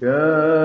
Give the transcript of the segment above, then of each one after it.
كافها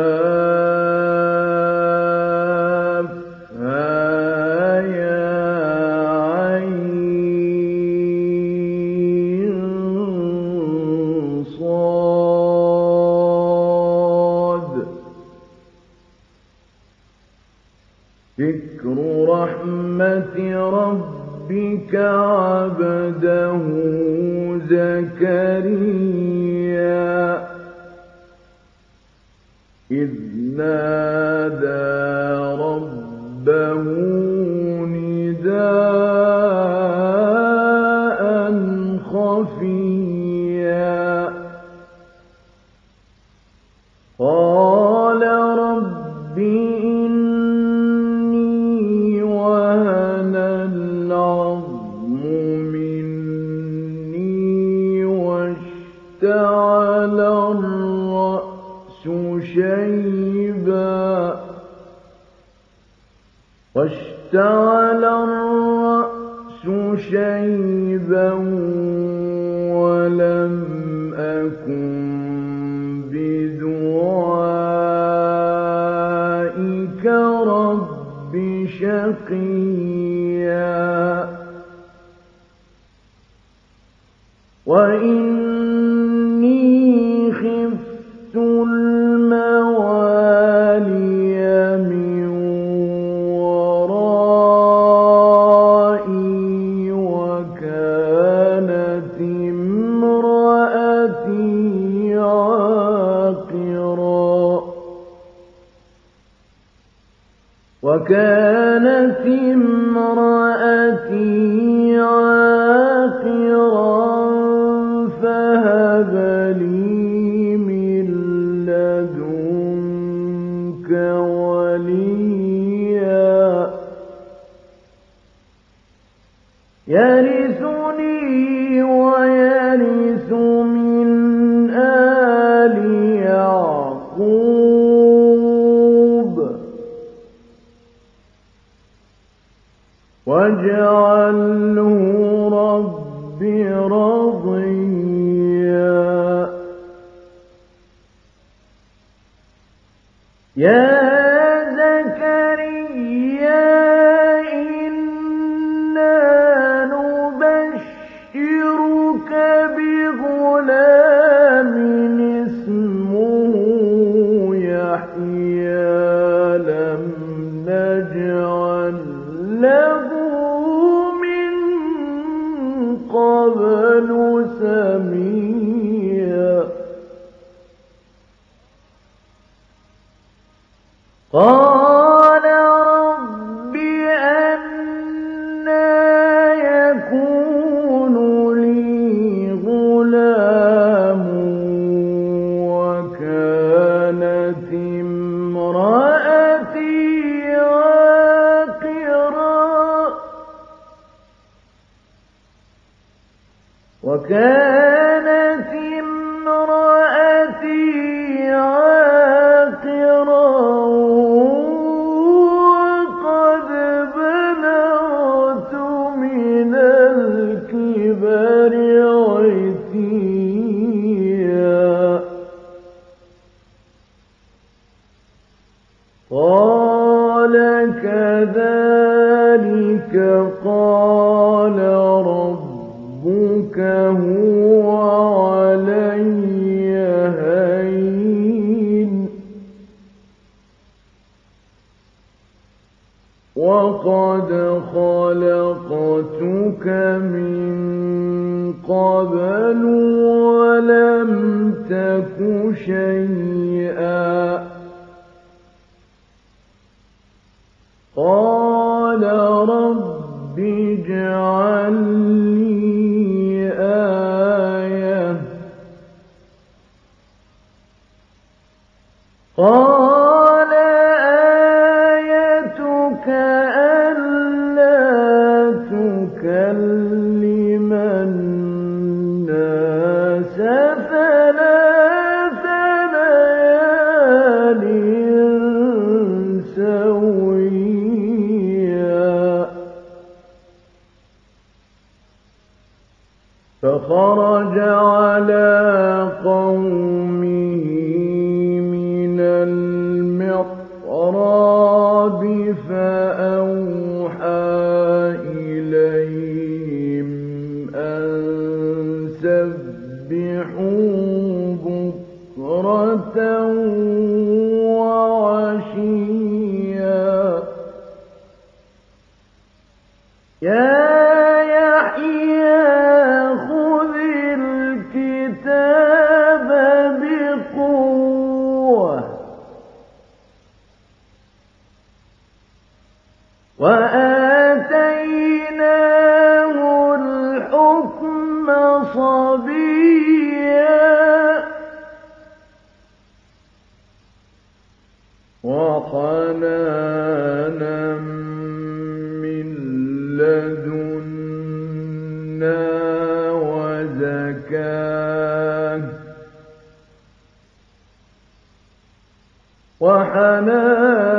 وحنانا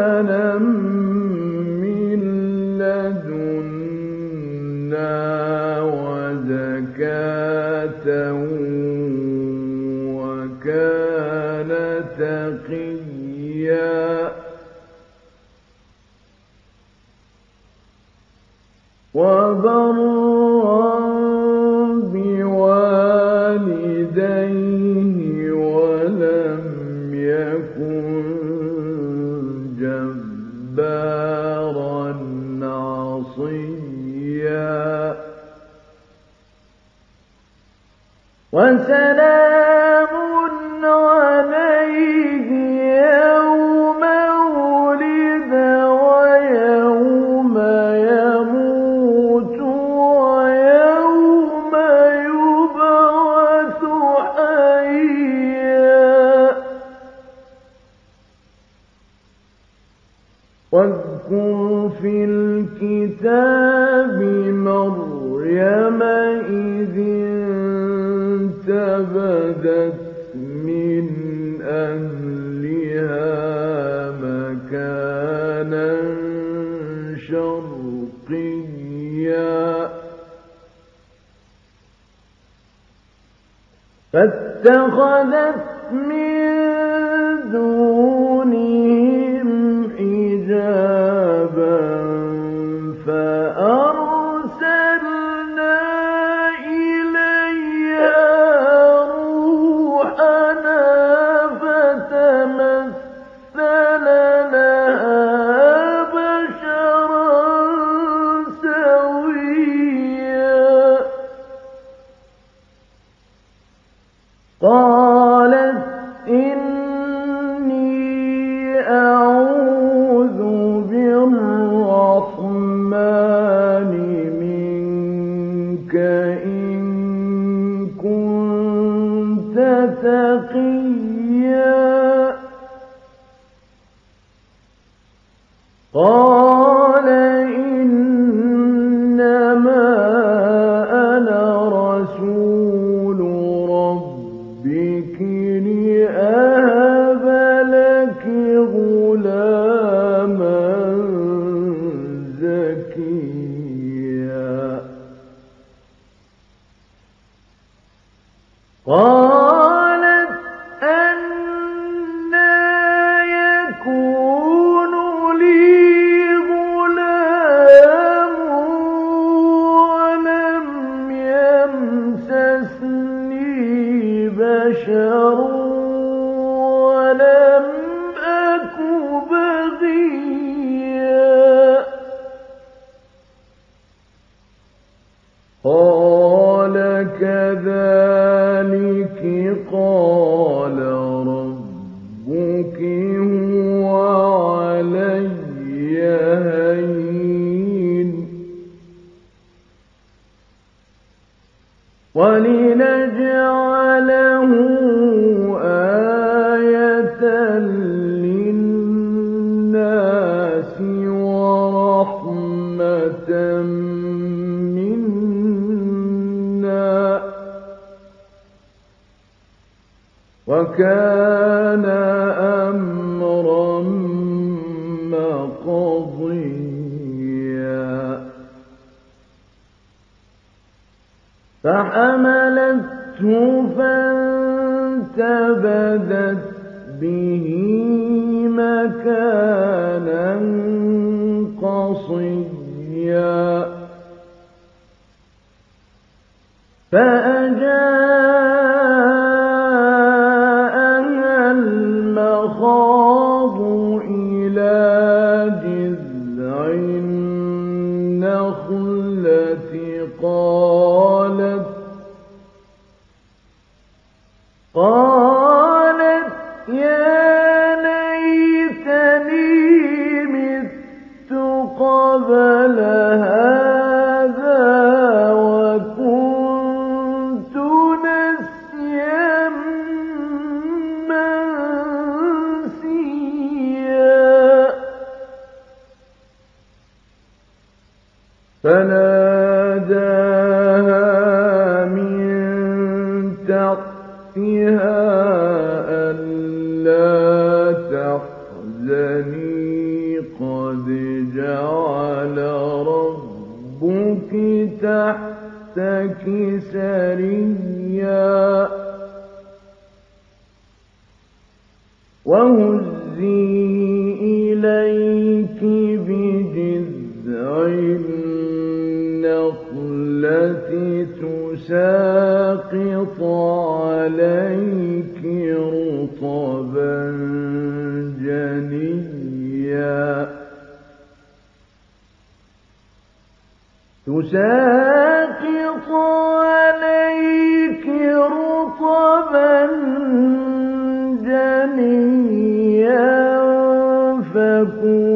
فاتخذت من دونهم تجزي تكون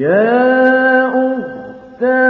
يا أختي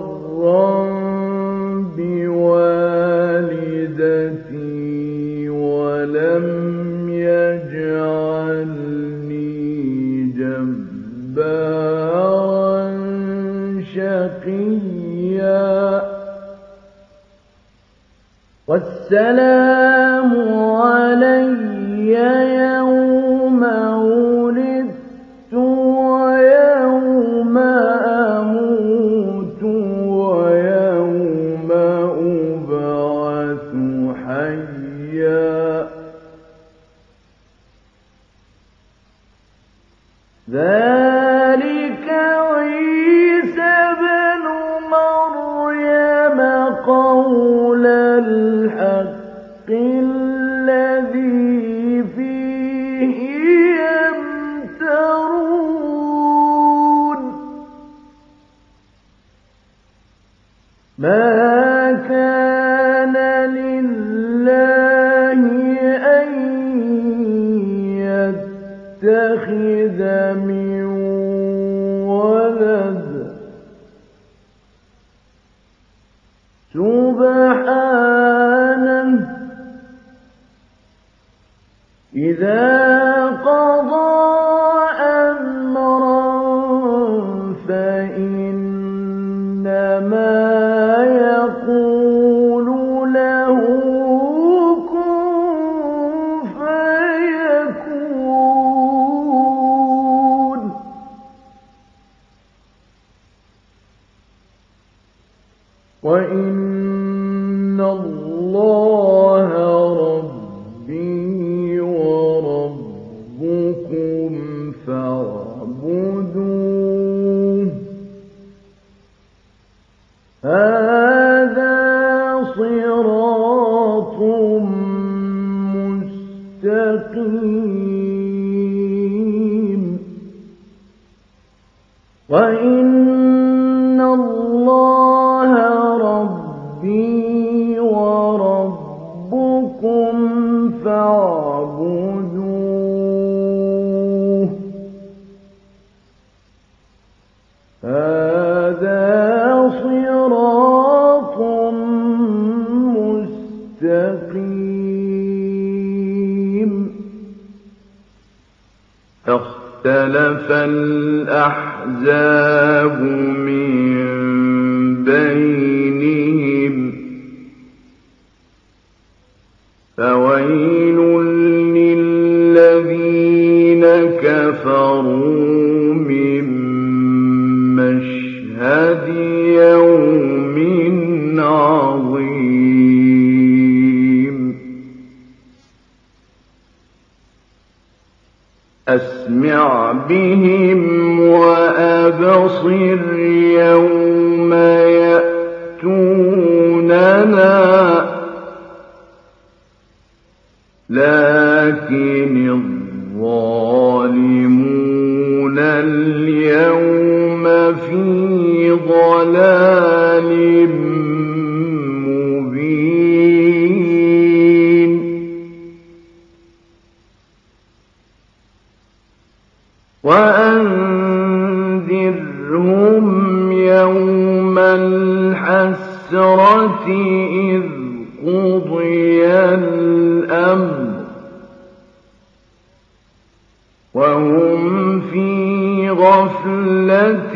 السلام ما اختلف وهم في غفلة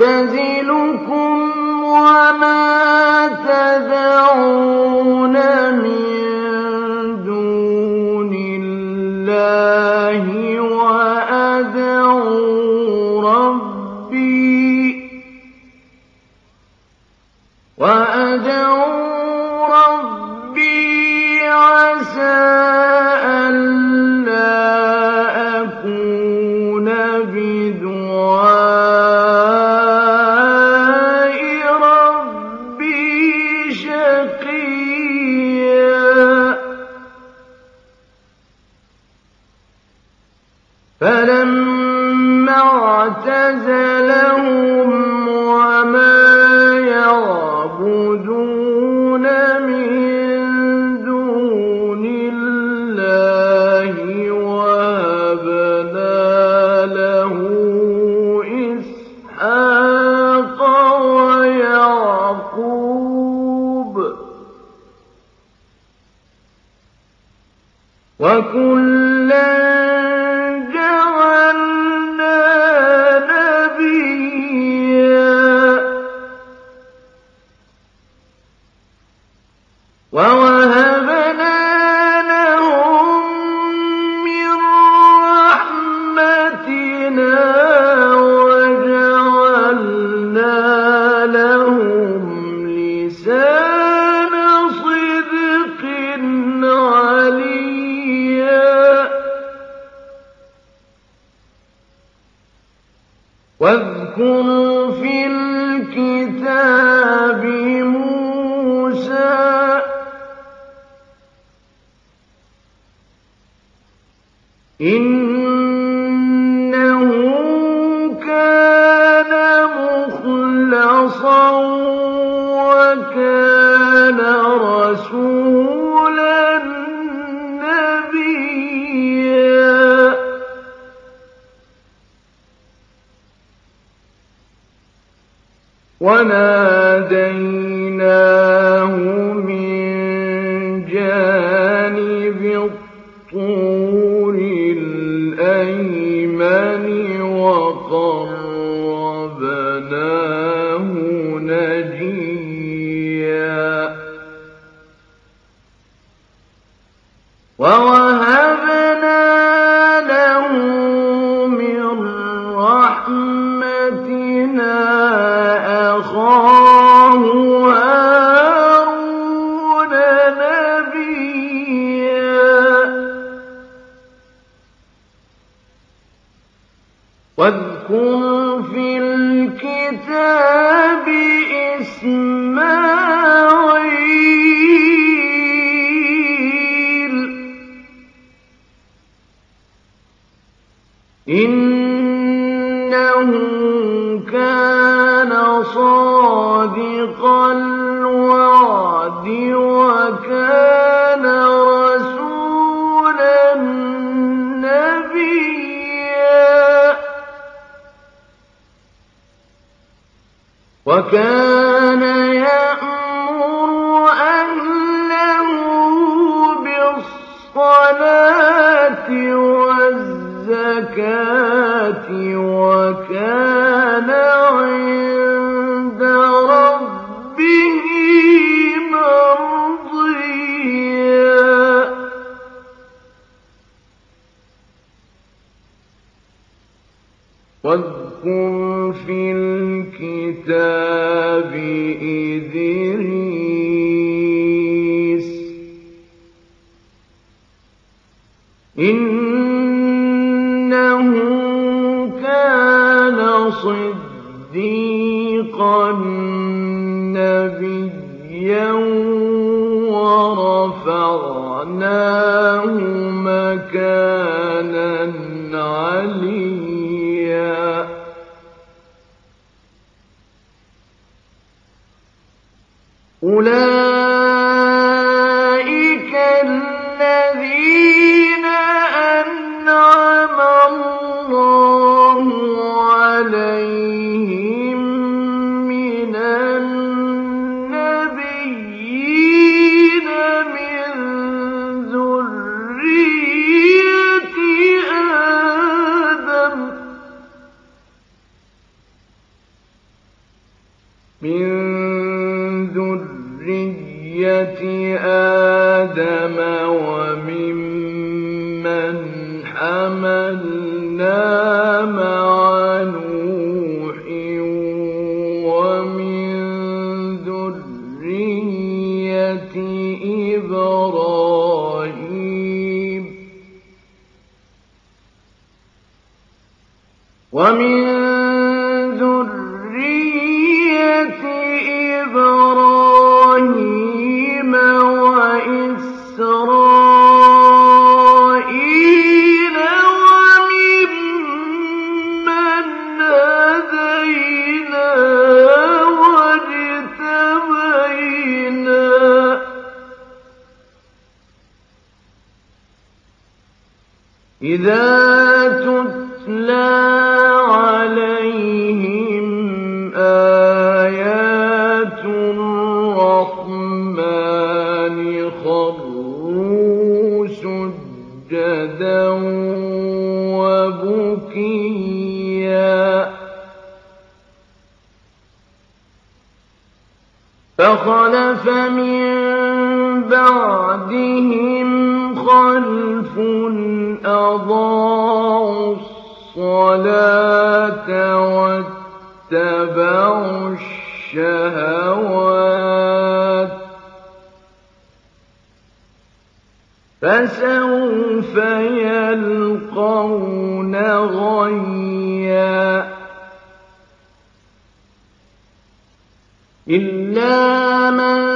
وأعتزلكم وما واذكر في الكتاب إسماعيل وكان يأمر أهله بالصلاة والزكاة وكان عند ربه مرضيا. واذكر في ورفعناه مكانا إذا تتلى عليهم آيات الرحمن سجدا وبكيا. فخلف من بعدهم خلف أضاعوا الصلاة واتبعوا الشهوات فسوف يلقون غيا إلا من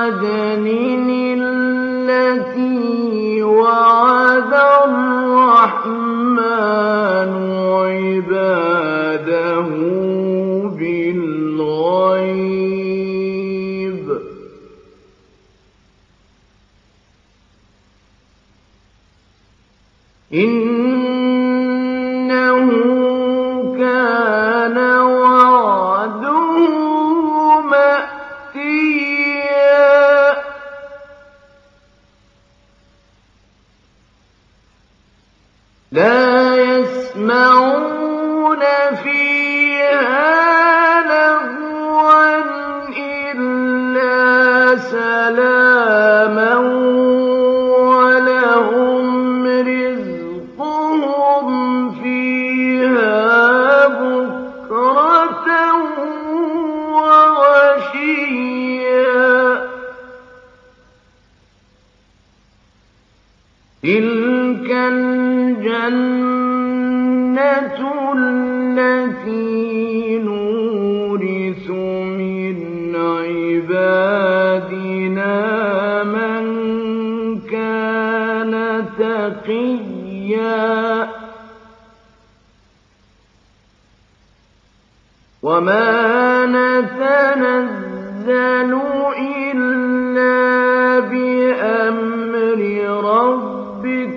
عدن التي وعد الرحمن عباده بالغيب. إنه وَمَا نَتَنَزَّلُ إِلَّا بِأَمْرِ رَبِّكَ ۖ.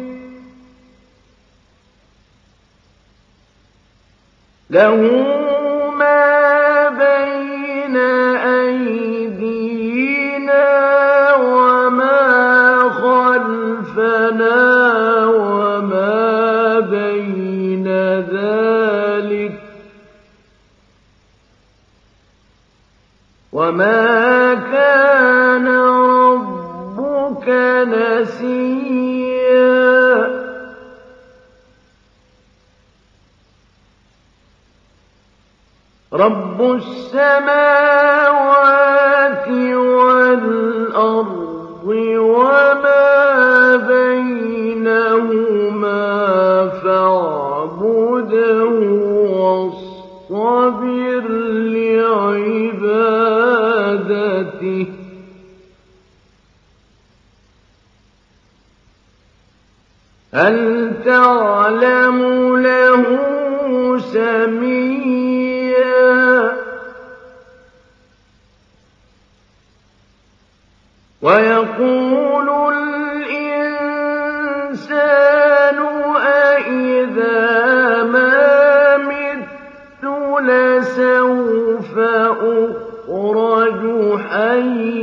لَهُ وَمَا كَانَ رَبُّكَ نَسِيًّا رَّبُّ السَّمَاوَاتِ وَالْأَرْضِ وَمَا بَيْنَهُمَا فَاعْبُدْهُ وَاصْطَبِرْ لِعِبَادَتِهِ ۚ هَلْ تَعْلَمُ لَهُ سَمِيًّا؟ وَيَقُولُ الْإِنسَانُ أَإِذَا مَا مِتُّ لَسَوْفَ أُخْرَجُ حَيًّا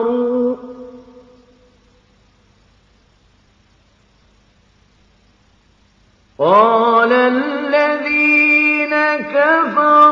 كَفَرُوا قَالَ الَّذِينَ كَفَرُوا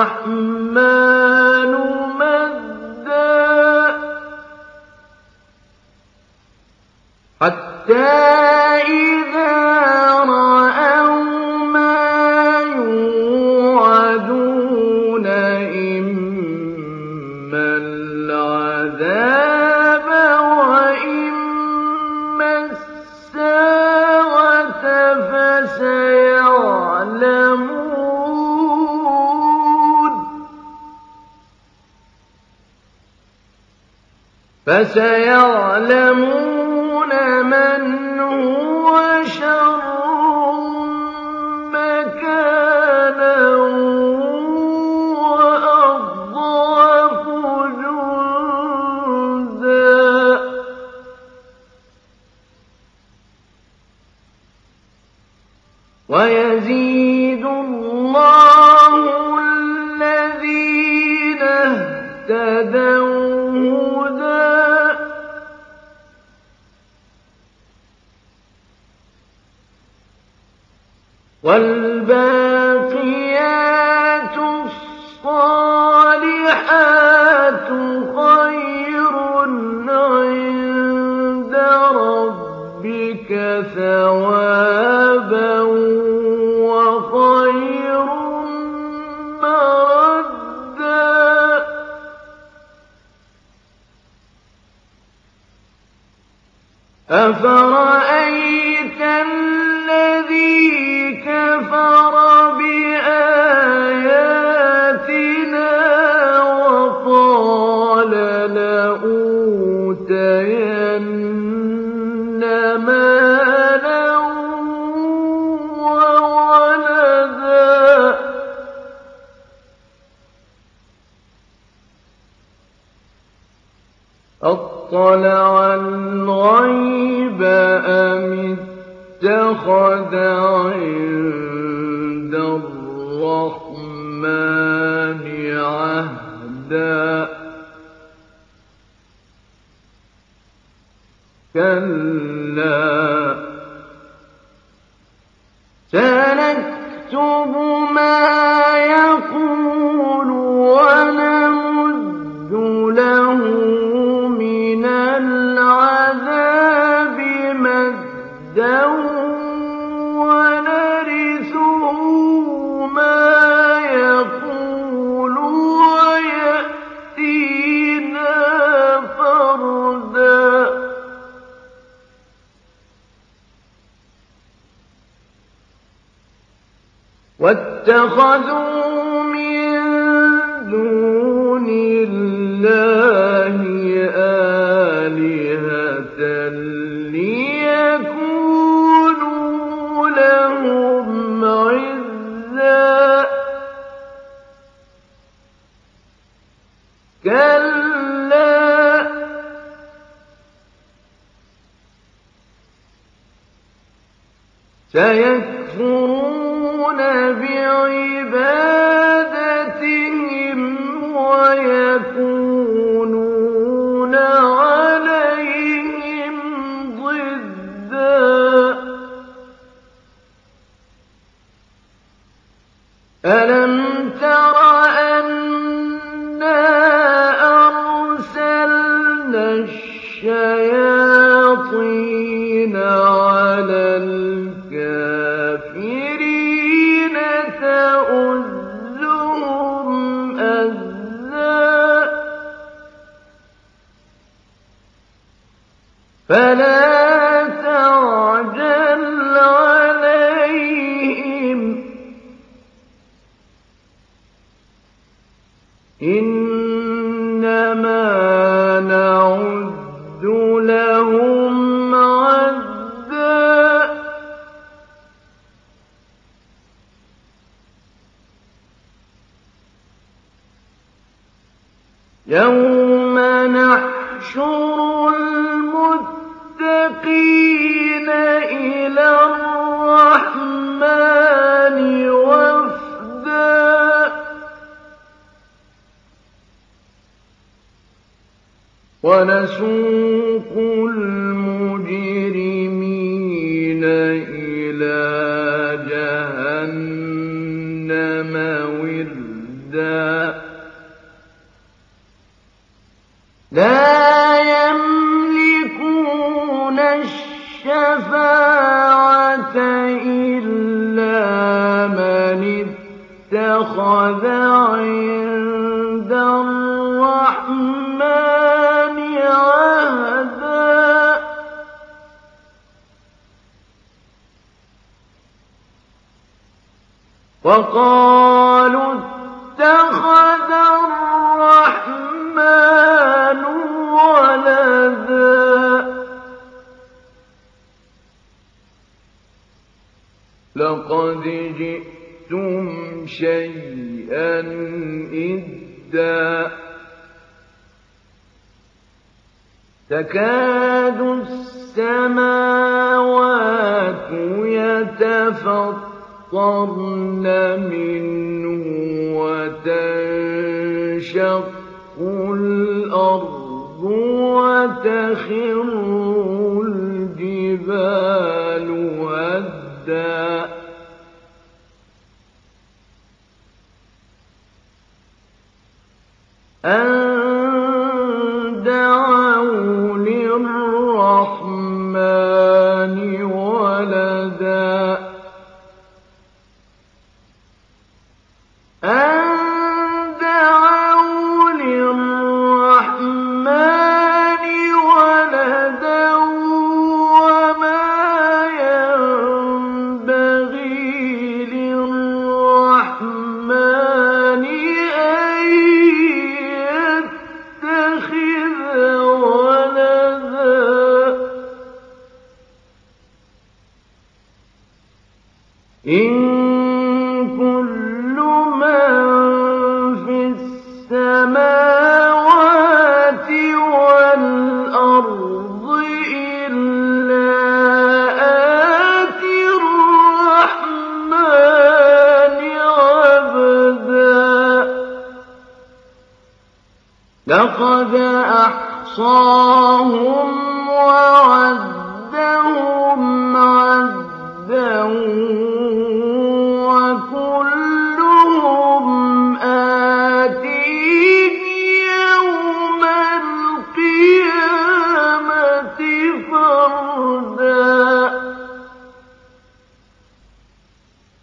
الرَّحْمَٰنُ مَدًّا. حَتَّىٰ فسيعلمون سيكفرون به ونسوا tocó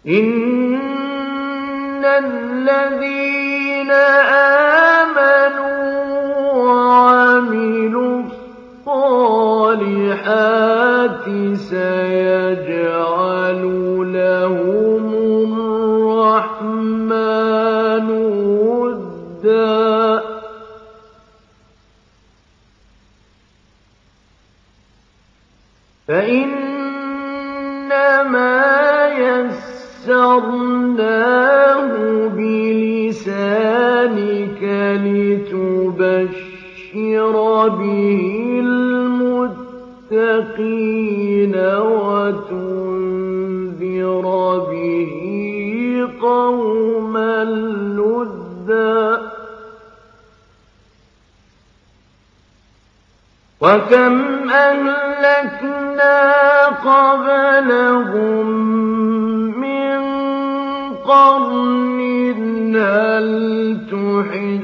إن الذين آمنوا وعملوا الصالحات وكم أهلكنا قبلهم من قرن هل تحس